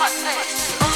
hot face.